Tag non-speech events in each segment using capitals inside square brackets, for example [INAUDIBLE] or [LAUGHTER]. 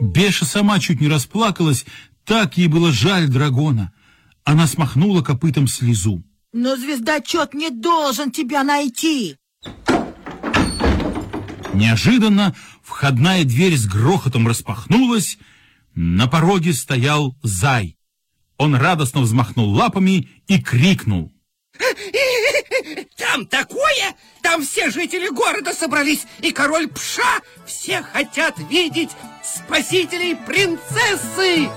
Беша сама чуть не расплакалась, так ей было жаль дракона. Она смахнула копытом слезу. Но звездочет не должен тебя найти. Неожиданно входная дверь с грохотом распахнулась. На пороге стоял зай. Он радостно взмахнул лапами и крикнул. Там такое! Там все жители города собрались, и король Пша все хотят видеть спасителей принцессы!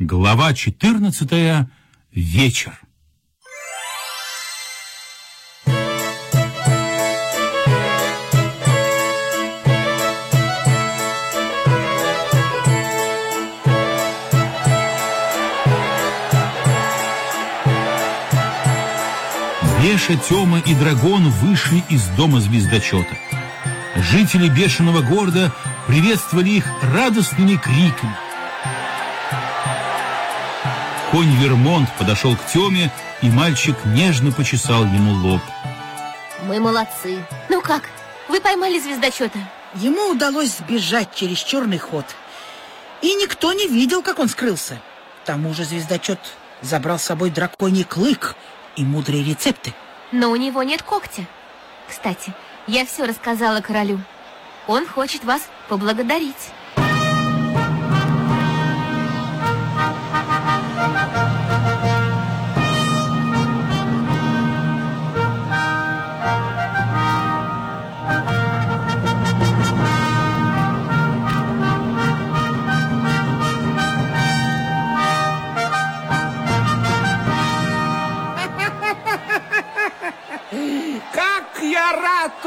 Глава 14. Вечер. Беша, Тёма и Драгон вышли из дома звездочета. Жители бешеного города приветствовали их радостными криками. Конь Вермонт подошел к Тёме, и мальчик нежно почесал ему лоб. Мы молодцы. Ну как, вы поймали звездочета? Ему удалось сбежать через черный ход. И никто не видел, как он скрылся. К тому же звездочет забрал с собой драконий клык и мудрые рецепты. Но у него нет когтя. Кстати, я все рассказала королю. Он хочет вас поблагодарить.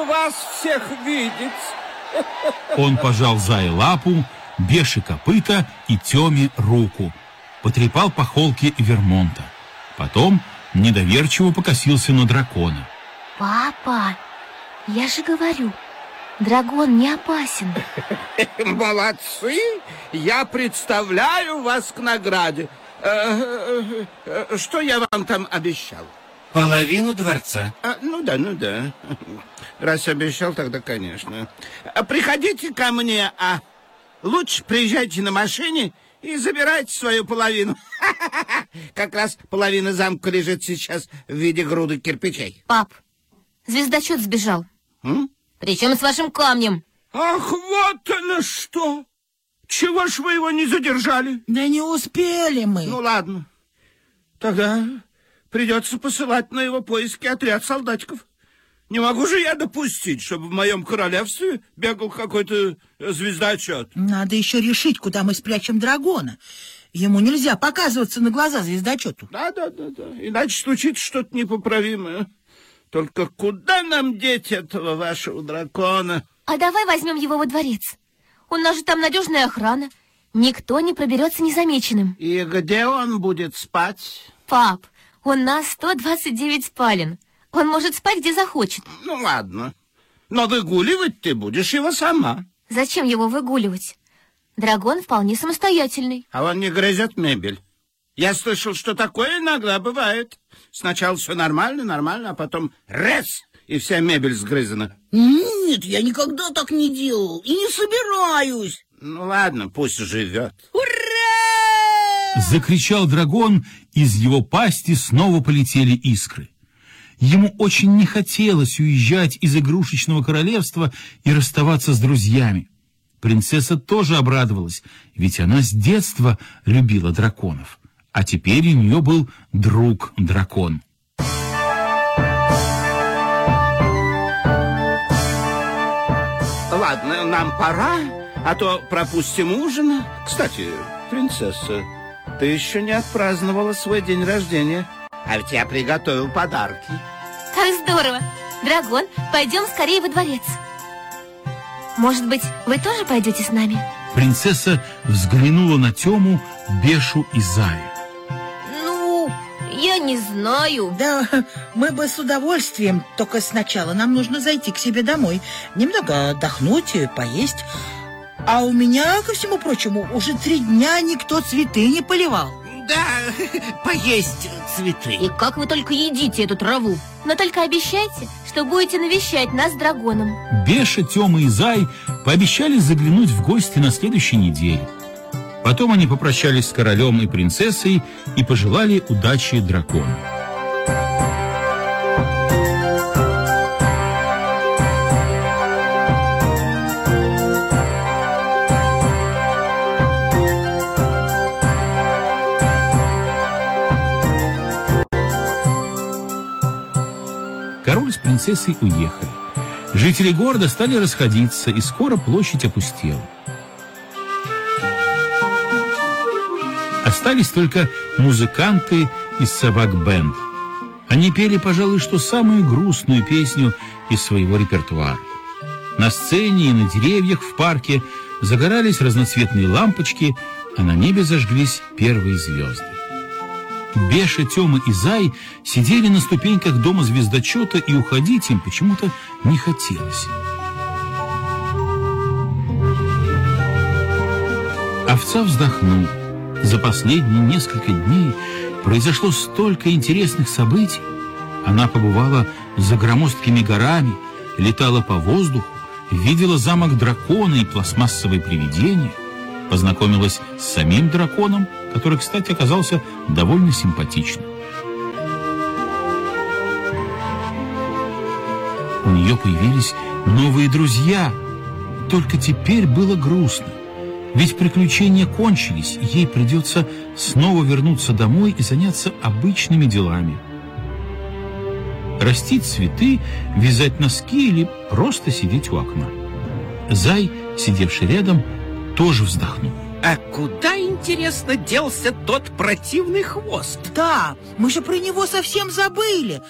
Вас всех видеть! Он пожал Зае лапу, Беше копыта и Тёме руку. Потрепал по холке Вермонта. Потом недоверчиво покосился на дракона. Папа, я же говорю, дракон не опасен. [LAUGHS] Молодцы! Я представляю вас к награде. Э, э, э, Что я вам там обещал? Половину дворца. А, ну да, ну да. Раз обещал, тогда, конечно. А Приходите ко мне, а лучше приезжайте на машине и забирайте свою половину. [LAUGHS] Как раз половина замка лежит сейчас в виде груды кирпичей. Пап, звездочет сбежал. М? Причем с вашим камнем. Ах, вот оно что! Чего ж вы его не задержали? Да не успели мы. Ну ладно, тогда придется посылать на его поиски отряд солдатиков. Не могу же я допустить, чтобы в моем королевстве бегал какой-то звездочет. Надо еще решить, куда мы спрячем дракона. Ему нельзя показываться на глаза звездочету. Да, да, да, да. Иначе случится что-то непоправимое. Только куда нам деть этого вашего дракона? А давай возьмем его во дворец. У нас же там надежная охрана. Никто не проберется незамеченным. И где он будет спать? Пап, у нас 129 спален. Он может спать где захочет. Ну ладно. Но выгуливать ты будешь его сама. Зачем его выгуливать? Дракон вполне самостоятельный. А он не грызет мебель. Я слышал, что такое иногда бывает. Сначала все нормально, нормально, а потом раз, и вся мебель сгрызана. Нет, я никогда так не делал и не собираюсь. Ну ладно, пусть живет. Закричал дракон, из его пасти снова полетели искры. Ему очень не хотелось уезжать из игрушечного королевства и расставаться с друзьями. Принцесса тоже обрадовалась, ведь она с детства любила драконов. А теперь у нее был друг-дракон. Ладно, нам пора, а то пропустим ужин. Кстати, принцесса, ты еще не отпраздновала свой день рождения. А ведь я приготовил подарки. Как здорово! Дракон, пойдем скорее во дворец. Может быть, вы тоже пойдете с нами? Принцесса взглянула на Тему, Бешу и Зая. Ну, я не знаю. Да, мы бы с удовольствием, только сначала нам нужно зайти к себе домой, немного отдохнуть и поесть. А у меня, ко всему прочему, уже три дня никто цветы не поливал. Да, [LAUGHS] поесть цветы. И как вы только едите эту траву. Но только обещайте, что будете навещать нас с драконом. Беша, Тёма и Зай пообещали заглянуть в гости на следующей неделе. Потом они попрощались с королем и принцессой и пожелали удачи дракону. Король с принцессой уехали. Жители города стали расходиться, и скоро площадь опустела. Остались только музыканты из собак-бенд. Они пели, пожалуй, что самую грустную песню из своего репертуара. На сцене и на деревьях в парке загорались разноцветные лампочки, а на небе зажглись первые звезды. Беша, Тёма и Зай сидели на ступеньках дома звездочета, и уходить им почему-то не хотелось. Овца вздохнул. За последние несколько дней произошло столько интересных событий. Она побывала за громоздкими горами, летала по воздуху, видела замок дракона и пластмассовые привидения, познакомилась с самим драконом, который, кстати, оказался довольно симпатичным. У нее появились новые друзья. Только теперь было грустно. Ведь приключения кончились, ей придется снова вернуться домой и заняться обычными делами. Растить цветы, вязать носки или просто сидеть у окна. Зай, сидевший рядом, тоже вздохнул. А куда, интересно, делся тот противный хвост? Да, мы же про него совсем забыли.